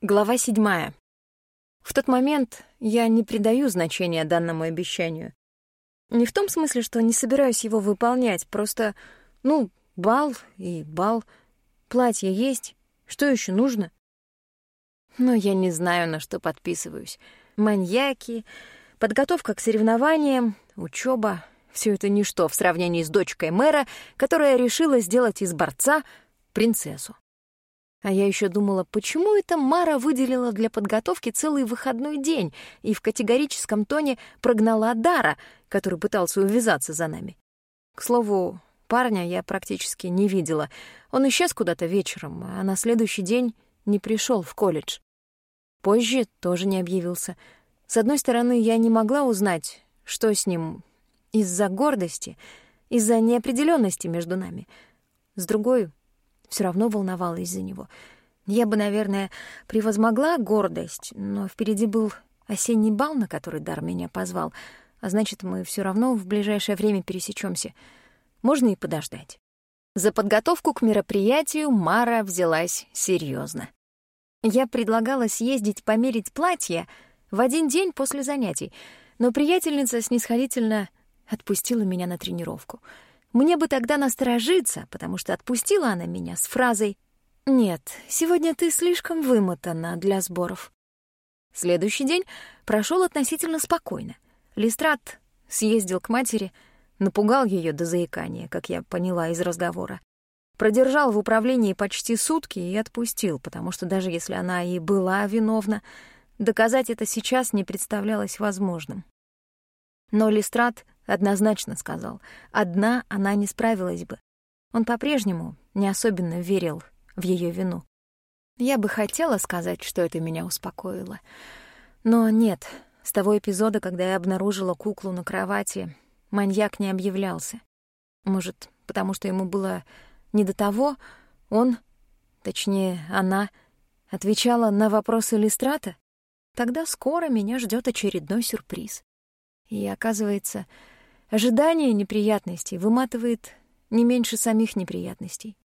Глава седьмая. В тот момент я не придаю значения данному обещанию. Не в том смысле, что не собираюсь его выполнять, просто, ну, бал и бал, платье есть, что еще нужно? Но я не знаю, на что подписываюсь. Маньяки, подготовка к соревнованиям, учеба — все это ничто в сравнении с дочкой мэра, которая решила сделать из борца принцессу. А я еще думала, почему это Мара выделила для подготовки целый выходной день и в категорическом тоне прогнала Дара, который пытался увязаться за нами. К слову, парня я практически не видела. Он исчез куда-то вечером, а на следующий день не пришел в колледж. Позже тоже не объявился. С одной стороны, я не могла узнать, что с ним из-за гордости, из-за неопределенности между нами. С другой, все равно волновалась за него. Я бы, наверное, превозмогла гордость, но впереди был осенний бал, на который Дар меня позвал, а значит, мы все равно в ближайшее время пересечемся. Можно и подождать. За подготовку к мероприятию Мара взялась серьезно. Я предлагала съездить померить платье в один день после занятий, но приятельница снисходительно отпустила меня на тренировку — мне бы тогда насторожиться, потому что отпустила она меня с фразой «Нет, сегодня ты слишком вымотана для сборов». Следующий день прошел относительно спокойно. Листрат съездил к матери, напугал ее до заикания, как я поняла из разговора. Продержал в управлении почти сутки и отпустил, потому что даже если она и была виновна, доказать это сейчас не представлялось возможным. Но Листрат однозначно сказал, одна она не справилась бы. Он по-прежнему не особенно верил в ее вину. Я бы хотела сказать, что это меня успокоило. Но нет, с того эпизода, когда я обнаружила куклу на кровати, маньяк не объявлялся. Может, потому что ему было не до того, он, точнее, она, отвечала на вопросы Листрата? Тогда скоро меня ждет очередной сюрприз. И, оказывается, ожидание неприятностей выматывает не меньше самих неприятностей.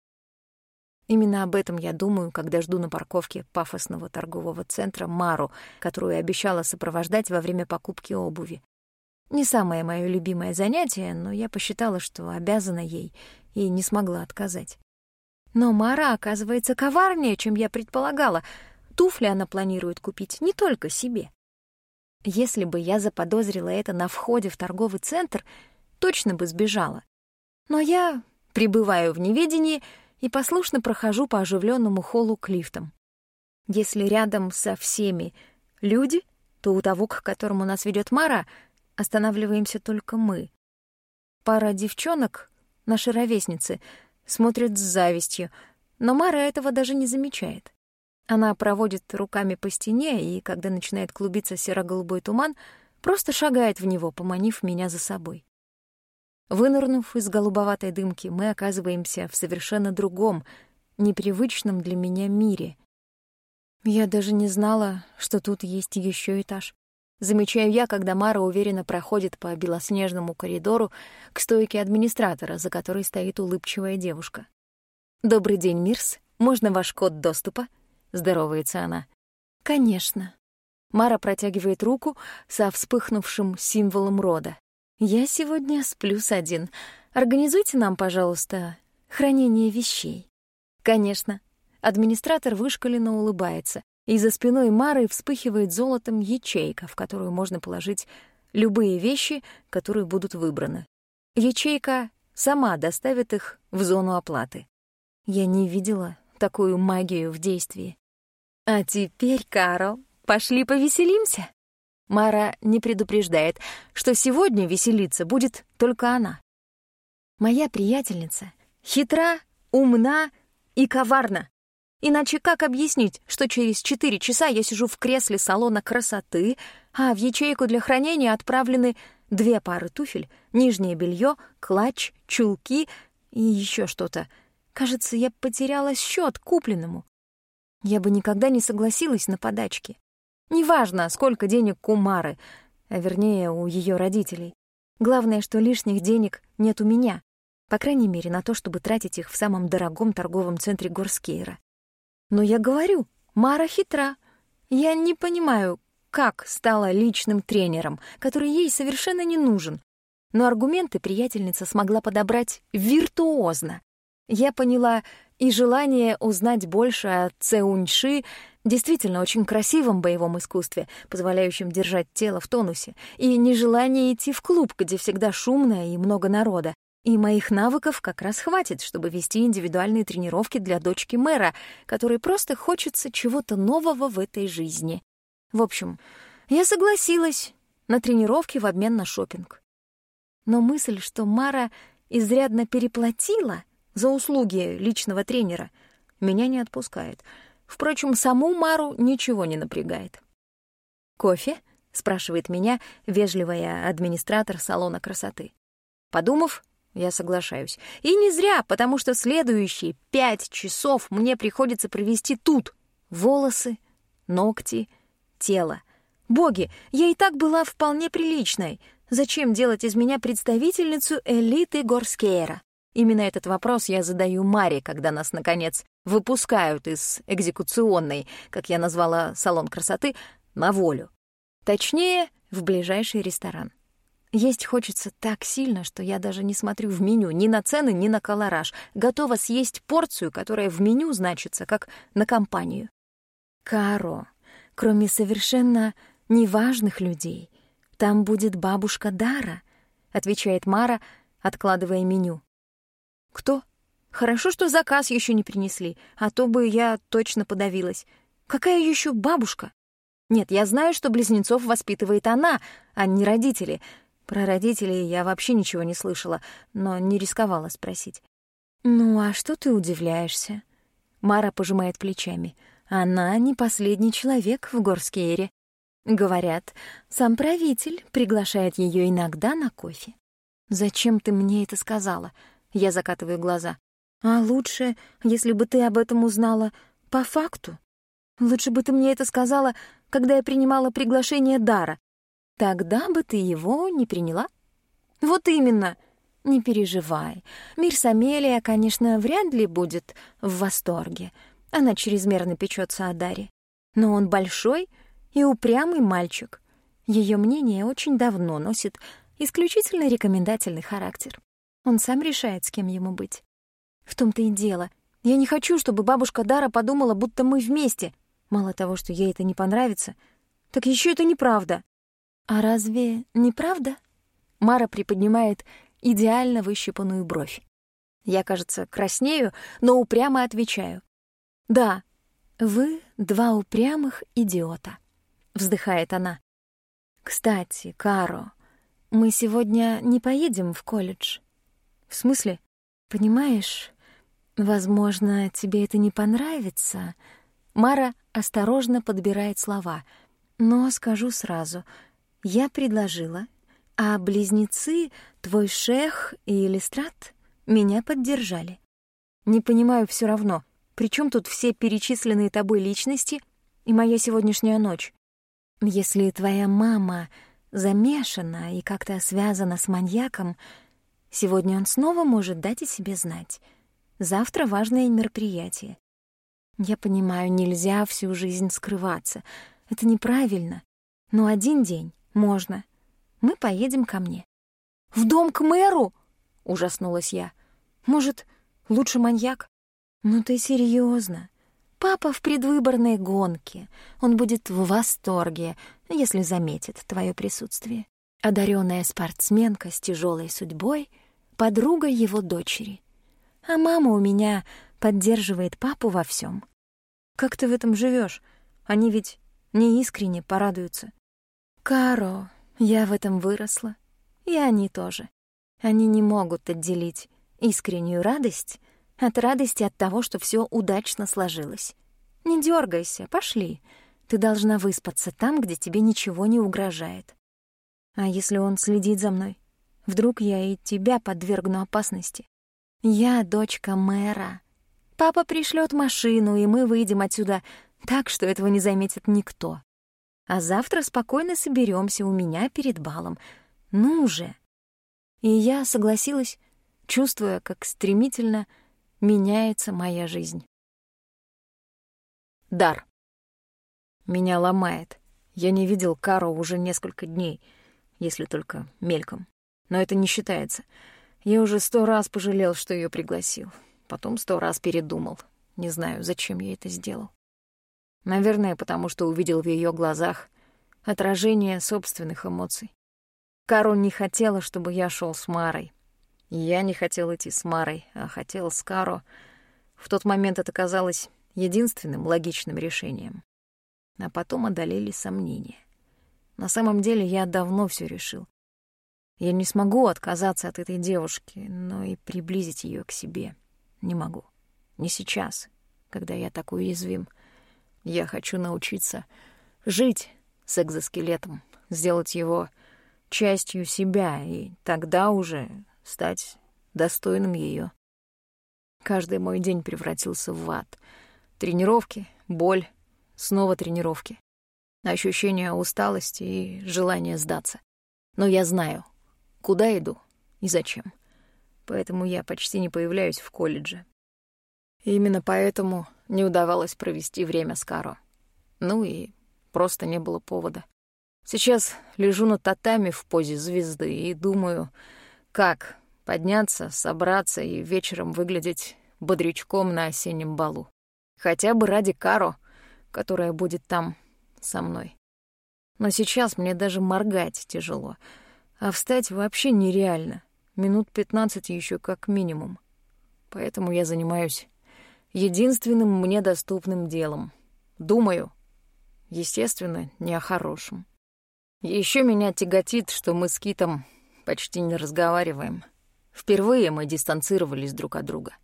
Именно об этом я думаю, когда жду на парковке пафосного торгового центра Мару, которую обещала сопровождать во время покупки обуви. Не самое мое любимое занятие, но я посчитала, что обязана ей и не смогла отказать. Но Мара оказывается коварнее, чем я предполагала. Туфли она планирует купить не только себе. Если бы я заподозрила это на входе в торговый центр, точно бы сбежала. Но я пребываю в неведении и послушно прохожу по оживленному холлу к лифтам. Если рядом со всеми люди, то у того, к которому нас ведет Мара, останавливаемся только мы. Пара девчонок, наши ровесницы, смотрят с завистью, но Мара этого даже не замечает. Она проводит руками по стене, и, когда начинает клубиться серо-голубой туман, просто шагает в него, поманив меня за собой. Вынырнув из голубоватой дымки, мы оказываемся в совершенно другом, непривычном для меня мире. Я даже не знала, что тут есть еще этаж. Замечаю я, когда Мара уверенно проходит по белоснежному коридору к стойке администратора, за которой стоит улыбчивая девушка. «Добрый день, Мирс. Можно ваш код доступа?» — здоровается она. «Конечно». Мара протягивает руку со вспыхнувшим символом рода. «Я сегодня с плюс один. Организуйте нам, пожалуйста, хранение вещей». «Конечно». Администратор вышкаленно улыбается, и за спиной Мары вспыхивает золотом ячейка, в которую можно положить любые вещи, которые будут выбраны. Ячейка сама доставит их в зону оплаты. Я не видела такую магию в действии. А теперь, Карл, пошли повеселимся. Мара не предупреждает, что сегодня веселиться будет только она. Моя приятельница хитра, умна и коварна. Иначе как объяснить, что через четыре часа я сижу в кресле салона красоты, а в ячейку для хранения отправлены две пары туфель, нижнее белье, клатч, чулки и еще что-то. Кажется, я потеряла счет купленному. Я бы никогда не согласилась на подачки. Неважно, сколько денег у Мары, а вернее, у ее родителей. Главное, что лишних денег нет у меня, по крайней мере, на то, чтобы тратить их в самом дорогом торговом центре Горскейра. Но я говорю, Мара хитра, Я не понимаю, как стала личным тренером, который ей совершенно не нужен. Но аргументы приятельница смогла подобрать виртуозно. Я поняла и желание узнать больше о Цеуньши, действительно очень красивом боевом искусстве, позволяющем держать тело в тонусе, и нежелание идти в клуб, где всегда шумно и много народа. И моих навыков как раз хватит, чтобы вести индивидуальные тренировки для дочки мэра, которой просто хочется чего-то нового в этой жизни. В общем, я согласилась на тренировки в обмен на шопинг. Но мысль, что Мара изрядно переплатила — за услуги личного тренера, меня не отпускает. Впрочем, саму Мару ничего не напрягает. «Кофе?» — спрашивает меня вежливая администратор салона красоты. Подумав, я соглашаюсь. И не зря, потому что следующие пять часов мне приходится провести тут. Волосы, ногти, тело. Боги, я и так была вполне приличной. Зачем делать из меня представительницу элиты Горскейра? Именно этот вопрос я задаю Маре, когда нас, наконец, выпускают из экзекуционной, как я назвала салон красоты, на волю. Точнее, в ближайший ресторан. Есть хочется так сильно, что я даже не смотрю в меню ни на цены, ни на колораж. Готова съесть порцию, которая в меню значится, как на компанию. Каро, кроме совершенно неважных людей, там будет бабушка Дара, отвечает Мара, откладывая меню. «Кто? Хорошо, что заказ еще не принесли, а то бы я точно подавилась. Какая еще бабушка? Нет, я знаю, что близнецов воспитывает она, а не родители. Про родителей я вообще ничего не слышала, но не рисковала спросить. «Ну, а что ты удивляешься?» Мара пожимает плечами. «Она не последний человек в Горскеере. Говорят, сам правитель приглашает ее иногда на кофе. Зачем ты мне это сказала? Я закатываю глаза. А лучше, если бы ты об этом узнала по факту. Лучше бы ты мне это сказала, когда я принимала приглашение Дара. Тогда бы ты его не приняла. Вот именно. Не переживай. Мир Самелия, конечно, вряд ли будет в восторге. Она чрезмерно печется о Даре. Но он большой и упрямый мальчик. Ее мнение очень давно носит исключительно рекомендательный характер. Он сам решает, с кем ему быть. В том-то и дело. Я не хочу, чтобы бабушка Дара подумала, будто мы вместе. Мало того, что ей это не понравится, так еще это неправда. А разве неправда? Мара приподнимает идеально выщипанную бровь. Я, кажется, краснею, но упрямо отвечаю. «Да, вы два упрямых идиота», — вздыхает она. «Кстати, Каро, мы сегодня не поедем в колледж. «В смысле?» «Понимаешь, возможно, тебе это не понравится». Мара осторожно подбирает слова. «Но скажу сразу, я предложила, а близнецы, твой шех и Листрат, меня поддержали. Не понимаю все равно, при чем тут все перечисленные тобой личности и моя сегодняшняя ночь? Если твоя мама замешана и как-то связана с маньяком, Сегодня он снова может дать о себе знать. Завтра важное мероприятие. Я понимаю, нельзя всю жизнь скрываться. Это неправильно. Но один день можно. Мы поедем ко мне. «В дом к мэру?» — ужаснулась я. «Может, лучше маньяк?» «Ну ты серьезно? Папа в предвыборной гонке. Он будет в восторге, если заметит твое присутствие. Одаренная спортсменка с тяжелой судьбой — подруга его дочери. А мама у меня поддерживает папу во всем. Как ты в этом живешь? Они ведь не искренне порадуются. Каро, я в этом выросла. И они тоже. Они не могут отделить искреннюю радость от радости от того, что все удачно сложилось. Не дергайся, пошли. Ты должна выспаться там, где тебе ничего не угрожает. А если он следит за мной? Вдруг я и тебя подвергну опасности. Я дочка мэра. Папа пришлет машину, и мы выйдем отсюда так, что этого не заметит никто. А завтра спокойно соберемся у меня перед балом. Ну же. И я согласилась, чувствуя, как стремительно меняется моя жизнь. Дар. Меня ломает. Я не видел Кару уже несколько дней, если только мельком. Но это не считается. Я уже сто раз пожалел, что ее пригласил. Потом сто раз передумал. Не знаю, зачем я это сделал. Наверное, потому что увидел в ее глазах отражение собственных эмоций. Кару не хотела, чтобы я шел с Марой. Я не хотел идти с Марой, а хотел с Каро. В тот момент это казалось единственным логичным решением. А потом одолели сомнения. На самом деле я давно все решил. Я не смогу отказаться от этой девушки, но и приблизить ее к себе не могу. Не сейчас, когда я так уязвим. Я хочу научиться жить с экзоскелетом, сделать его частью себя, и тогда уже стать достойным ее. Каждый мой день превратился в ад. Тренировки, боль, снова тренировки. Ощущение усталости и желание сдаться. Но я знаю, куда иду и зачем. Поэтому я почти не появляюсь в колледже. И именно поэтому не удавалось провести время с Каро. Ну и просто не было повода. Сейчас лежу на татами в позе звезды и думаю, как подняться, собраться и вечером выглядеть бодрячком на осеннем балу. Хотя бы ради Каро, которая будет там со мной. Но сейчас мне даже моргать тяжело, а встать вообще нереально. Минут пятнадцать еще как минимум. Поэтому я занимаюсь единственным мне доступным делом. Думаю, естественно, не о хорошем. Еще меня тяготит, что мы с Китом почти не разговариваем. Впервые мы дистанцировались друг от друга.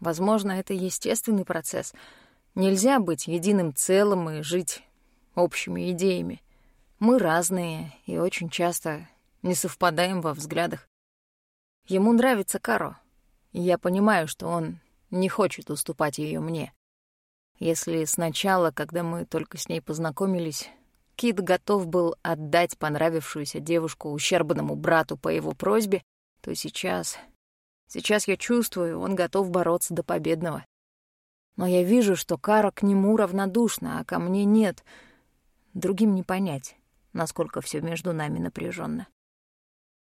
Возможно, это естественный процесс. Нельзя быть единым целым и жить общими идеями. Мы разные и очень часто не совпадаем во взглядах. Ему нравится Каро, я понимаю, что он не хочет уступать ее мне. Если сначала, когда мы только с ней познакомились, Кит готов был отдать понравившуюся девушку ущербному брату по его просьбе, то сейчас... Сейчас я чувствую, он готов бороться до победного. Но я вижу, что Кара к нему равнодушна, а ко мне нет. Другим не понять, насколько все между нами напряженно.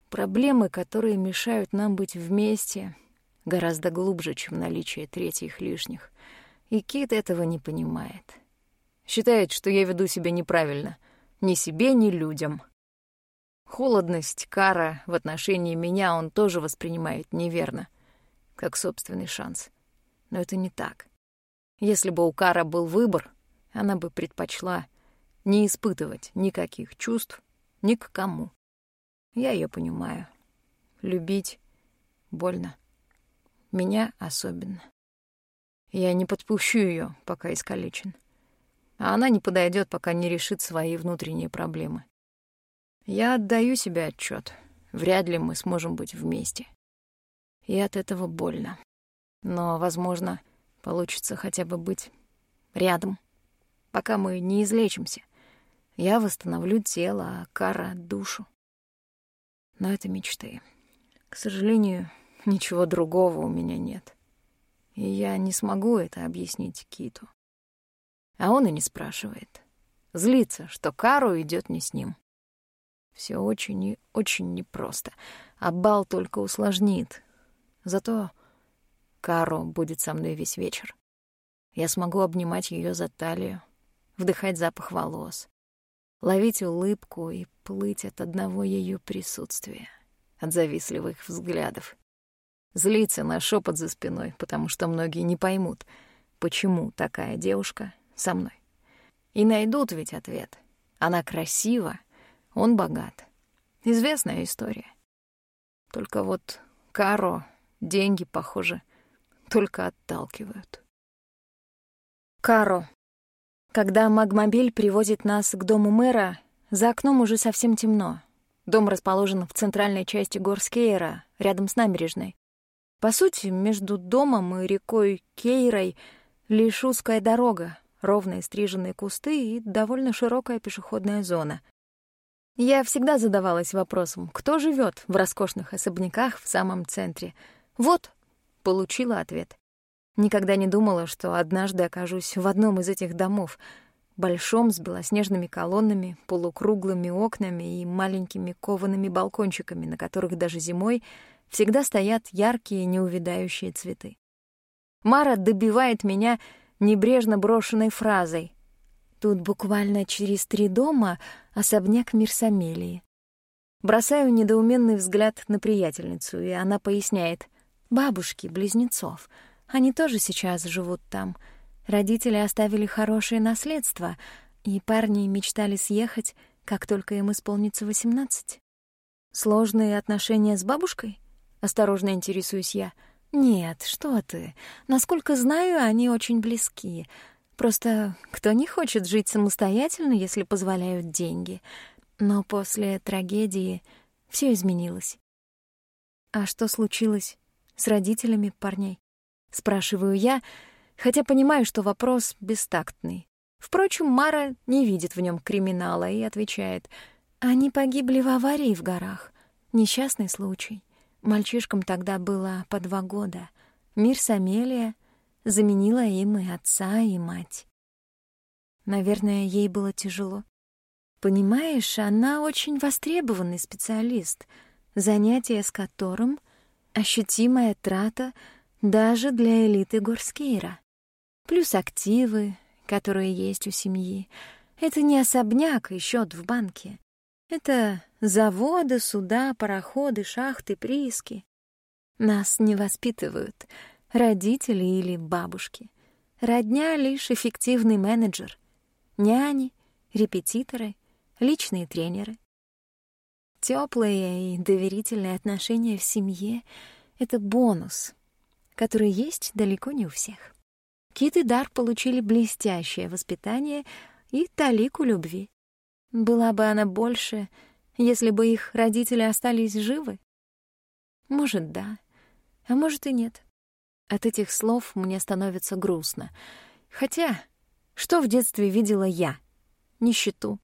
Проблемы, которые мешают нам быть вместе, гораздо глубже, чем наличие третьих лишних. И Кит этого не понимает. Считает, что я веду себя неправильно. Ни себе, ни людям. Холодность, кара в отношении меня он тоже воспринимает неверно, как собственный шанс. Но это не так. Если бы у Кара был выбор, она бы предпочла не испытывать никаких чувств ни к кому. Я ее понимаю. Любить больно. Меня особенно. Я не подпущу ее, пока искалечен а она не подойдет, пока не решит свои внутренние проблемы. Я отдаю себе отчет. Вряд ли мы сможем быть вместе. И от этого больно. Но, возможно, получится хотя бы быть рядом, пока мы не излечимся. Я восстановлю тело, а Кара — душу. Но это мечты. К сожалению, ничего другого у меня нет. И я не смогу это объяснить Киту. А он и не спрашивает. Злится, что Кару идет не с ним. Все очень и очень непросто, а бал только усложнит. Зато Кару будет со мной весь вечер. Я смогу обнимать ее за талию, вдыхать запах волос, ловить улыбку и плыть от одного ее присутствия, от завистливых взглядов. Злиться на шепот за спиной, потому что многие не поймут, почему такая девушка со мной. И найдут ведь ответ. Она красива, он богат. Известная история. Только вот Каро деньги, похоже, только отталкивают. Каро. Когда магмобиль привозит нас к дому мэра, за окном уже совсем темно. Дом расположен в центральной части гор рядом с набережной. По сути, между домом и рекой Кейрой лишь узкая дорога, ровные стриженные кусты и довольно широкая пешеходная зона. Я всегда задавалась вопросом, кто живет в роскошных особняках в самом центре. Вот, получила ответ. Никогда не думала, что однажды окажусь в одном из этих домов. большом с белоснежными колоннами, полукруглыми окнами и маленькими коваными балкончиками, на которых даже зимой всегда стоят яркие неувядающие цветы. Мара добивает меня небрежно брошенной фразой. Тут буквально через три дома особняк Мирсамелии. Бросаю недоуменный взгляд на приятельницу, и она поясняет. Бабушки, близнецов. Они тоже сейчас живут там. Родители оставили хорошее наследство, и парни мечтали съехать, как только им исполнится восемнадцать. Сложные отношения с бабушкой? Осторожно интересуюсь я. Нет, что ты. Насколько знаю, они очень близки. Просто кто не хочет жить самостоятельно, если позволяют деньги? Но после трагедии все изменилось. А что случилось с родителями парней? Спрашиваю я, хотя понимаю, что вопрос бестактный. Впрочем, Мара не видит в нем криминала и отвечает. Они погибли в аварии в горах. Несчастный случай. Мальчишкам тогда было по два года. Мир Самелия заменила им и отца, и мать. Наверное, ей было тяжело. Понимаешь, она очень востребованный специалист, занятие с которым — ощутимая трата даже для элиты Горскейра. Плюс активы, которые есть у семьи. Это не особняк и счет в банке. Это заводы, суда, пароходы, шахты, прииски. Нас не воспитывают родители или бабушки. Родня — лишь эффективный менеджер. Няни, репетиторы — личные тренеры. Теплые и доверительные отношения в семье — это бонус, который есть далеко не у всех. Кит и Дар получили блестящее воспитание и талику любви. Была бы она больше, если бы их родители остались живы? Может, да, а может и нет. От этих слов мне становится грустно. Хотя, что в детстве видела я? Нищету,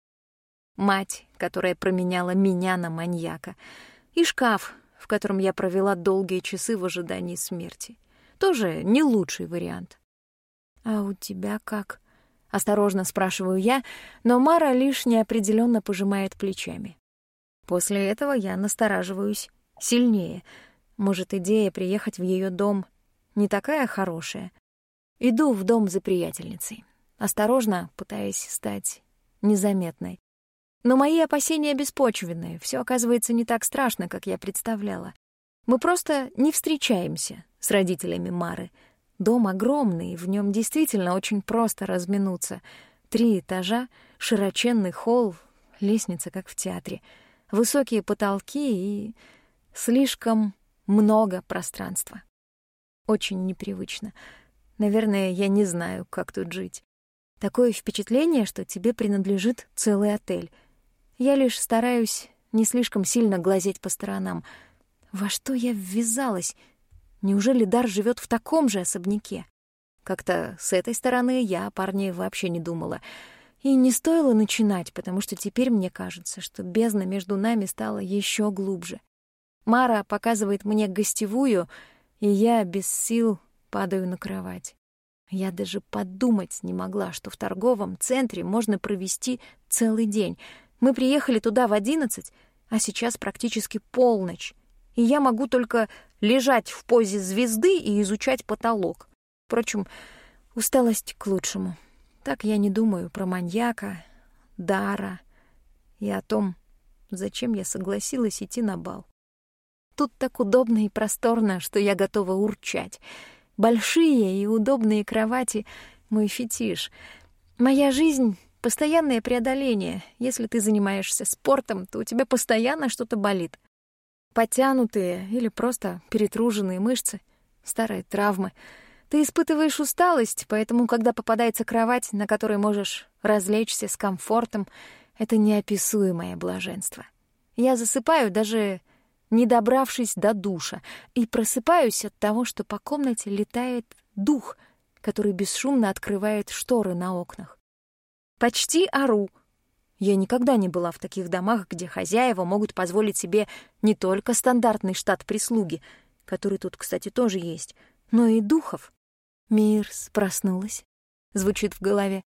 мать, которая променяла меня на маньяка, и шкаф, в котором я провела долгие часы в ожидании смерти. Тоже не лучший вариант. «А у тебя как?» — осторожно спрашиваю я, но Мара лишь неопределенно пожимает плечами. После этого я настораживаюсь сильнее. Может, идея приехать в ее дом не такая хорошая? Иду в дом за приятельницей, осторожно пытаясь стать незаметной. Но мои опасения беспочвенные. Все оказывается не так страшно, как я представляла. Мы просто не встречаемся с родителями Мары. Дом огромный, в нем действительно очень просто разминуться. Три этажа, широченный холл, лестница, как в театре, высокие потолки и слишком много пространства. Очень непривычно. Наверное, я не знаю, как тут жить. Такое впечатление, что тебе принадлежит целый отель — я лишь стараюсь не слишком сильно глазеть по сторонам. Во что я ввязалась? Неужели Дар живет в таком же особняке? Как-то с этой стороны я о парне вообще не думала. И не стоило начинать, потому что теперь мне кажется, что бездна между нами стала еще глубже. Мара показывает мне гостевую, и я без сил падаю на кровать. Я даже подумать не могла, что в торговом центре можно провести целый день — мы приехали туда в одиннадцать, а сейчас практически полночь, и я могу только лежать в позе звезды и изучать потолок. Впрочем, усталость к лучшему. Так я не думаю про маньяка, Дара и о том, зачем я согласилась идти на бал. Тут так удобно и просторно, что я готова урчать. Большие и удобные кровати — мой фетиш. Моя жизнь Постоянное преодоление. Если ты занимаешься спортом, то у тебя постоянно что-то болит. Потянутые или просто перетруженные мышцы, старые травмы. Ты испытываешь усталость, поэтому, когда попадается кровать, на которой можешь развлечься с комфортом, это неописуемое блаженство. Я засыпаю, даже не добравшись до душа, и просыпаюсь от того, что по комнате летает дух, который бесшумно открывает шторы на окнах. Почти ору. Я никогда не была в таких домах, где хозяева могут позволить себе не только стандартный штат прислуги, который тут, кстати, тоже есть, но и духов. Мирс проснулась. Звучит в голове.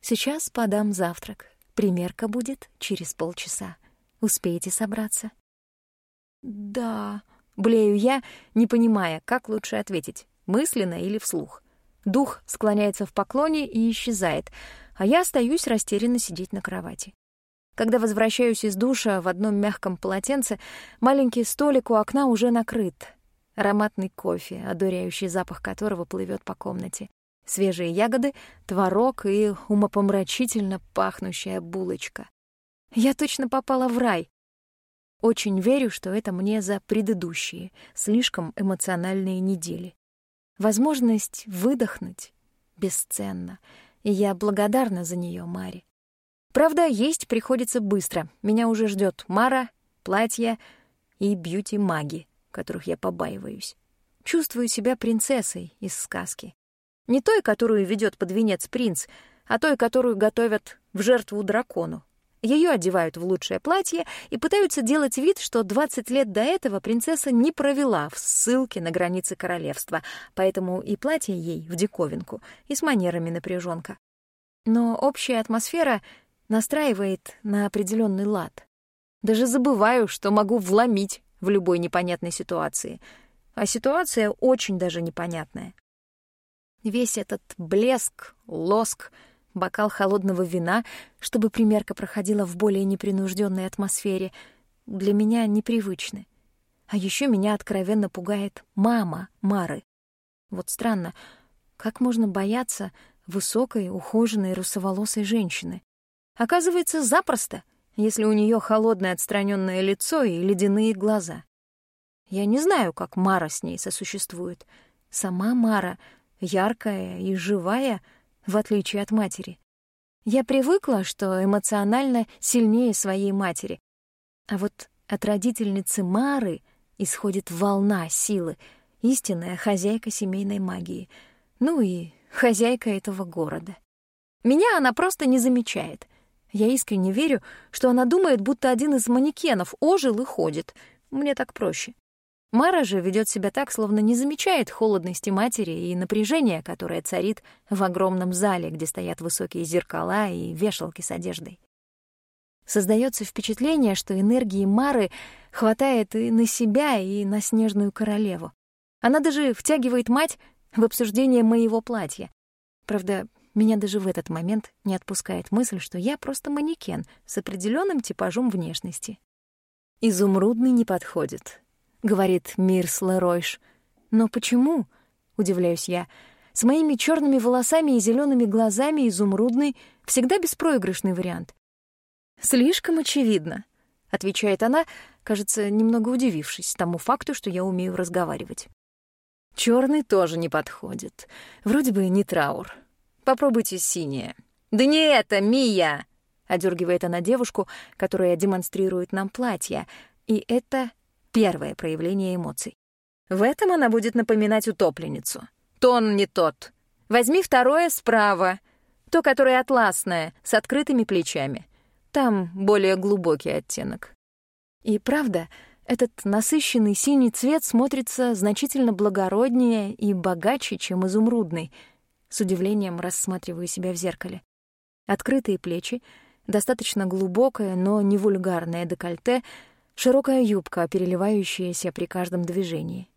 Сейчас подам завтрак. Примерка будет через полчаса. Успеете собраться? Да, блею я, не понимая, как лучше ответить, мысленно или вслух. Дух склоняется в поклоне и исчезает, а я остаюсь растерянно сидеть на кровати. Когда возвращаюсь из душа в одном мягком полотенце, маленький столик у окна уже накрыт. Ароматный кофе, одуряющий запах которого плывет по комнате. Свежие ягоды, творог и умопомрачительно пахнущая булочка. Я точно попала в рай. Очень верю, что это мне за предыдущие, слишком эмоциональные недели. Возможность выдохнуть бесценна, я благодарна за нее Маре. Правда, есть приходится быстро. Меня уже ждет Мара, платье и бьюти-маги, которых я побаиваюсь. Чувствую себя принцессой из сказки. Не той, которую ведет под венец принц, а той, которую готовят в жертву дракону. Ее одевают в лучшее платье и пытаются делать вид, что 20 лет до этого принцесса не провела в ссылке на границе королевства, поэтому и платье ей в диковинку, и с манерами напряженка. Но общая атмосфера настраивает на определенный лад. Даже забываю, что могу вломить в любой непонятной ситуации. А ситуация очень даже непонятная. Весь этот блеск, лоск, бокал холодного вина, чтобы примерка проходила в более непринужденной атмосфере, для меня непривычны. А еще меня откровенно пугает мама Мары. Вот странно, как можно бояться высокой, ухоженной, русоволосой женщины? Оказывается, запросто, если у нее холодное отстраненное лицо и ледяные глаза. Я не знаю, как Мара с ней сосуществует. Сама Мара — яркая и живая, в отличие от матери. Я привыкла, что эмоционально сильнее своей матери. А вот от родительницы Мары исходит волна силы, истинная хозяйка семейной магии. Ну и хозяйка этого города. Меня она просто не замечает. Я искренне верю, что она думает, будто один из манекенов ожил и ходит. Мне так проще. Мара же ведет себя так, словно не замечает холодности матери и напряжения, которое царит в огромном зале, где стоят высокие зеркала и вешалки с одеждой. Создается впечатление, что энергии Мары хватает и на себя, и на снежную королеву. Она даже втягивает мать в обсуждение моего платья. Правда, меня даже в этот момент не отпускает мысль, что я просто манекен с определенным типажом внешности. Изумрудный не подходит, — говорит Мирс Леройш. «Но почему?» — удивляюсь я. «С моими черными волосами и зелеными глазами изумрудный всегда беспроигрышный вариант». «Слишком очевидно», — отвечает она, кажется, немного удивившись тому факту, что я умею разговаривать. Черный тоже не подходит. Вроде бы не траур. Попробуйте синее». «Да не это, Мия!» — одергивает она девушку, которая демонстрирует нам платье. И это первое проявление эмоций. В этом она будет напоминать утопленницу. Тон не тот. Возьми второе справа, то, которое атласное, с открытыми плечами. Там более глубокий оттенок. И правда, этот насыщенный синий цвет смотрится значительно благороднее и богаче, чем изумрудный. С удивлением рассматриваю себя в зеркале. Открытые плечи, достаточно глубокое, но не вульгарное декольте — Широкая юбка, переливающаяся при каждом движении.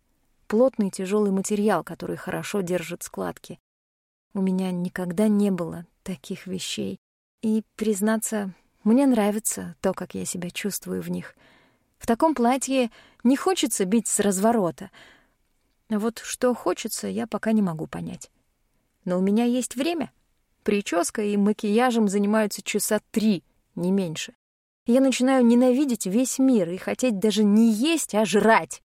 Плотный тяжелый материал, который хорошо держит складки. У меня никогда не было таких вещей. И, признаться, мне нравится то, как я себя чувствую в них. В таком платье не хочется бить с разворота. Вот что хочется, я пока не могу понять. Но у меня есть время. Прическа и макияжем занимаются часа три, не меньше я начинаю ненавидеть весь мир и хотеть даже не есть, а жрать.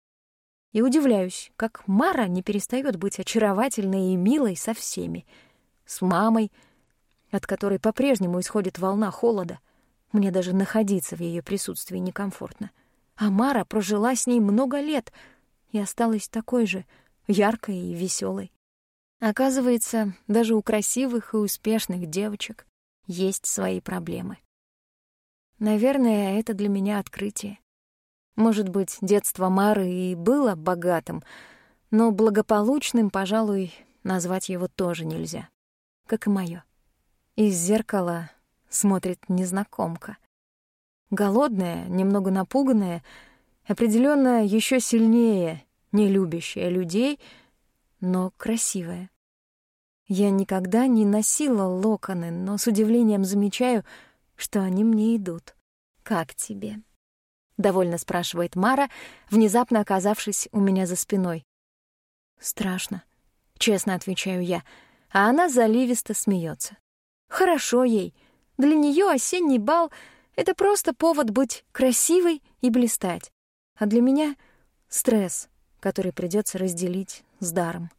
И удивляюсь, как Мара не перестает быть очаровательной и милой со всеми. С мамой, от которой по-прежнему исходит волна холода. Мне даже находиться в ее присутствии некомфортно. А Мара прожила с ней много лет и осталась такой же, яркой и веселой. Оказывается, даже у красивых и успешных девочек есть свои проблемы. Наверное, это для меня открытие. Может быть, детство Мары и было богатым, но благополучным, пожалуй, назвать его тоже нельзя. Как и моё. Из зеркала смотрит незнакомка. Голодная, немного напуганная, определенно еще сильнее, не любящая людей, но красивая. Я никогда не носила локоны, но с удивлением замечаю, что они мне идут. «Как тебе?» — довольно спрашивает Мара, внезапно оказавшись у меня за спиной. «Страшно», — честно отвечаю я, а она заливисто смеется. «Хорошо ей. Для нее осенний бал — это просто повод быть красивой и блистать. А для меня — стресс, который придется разделить с даром».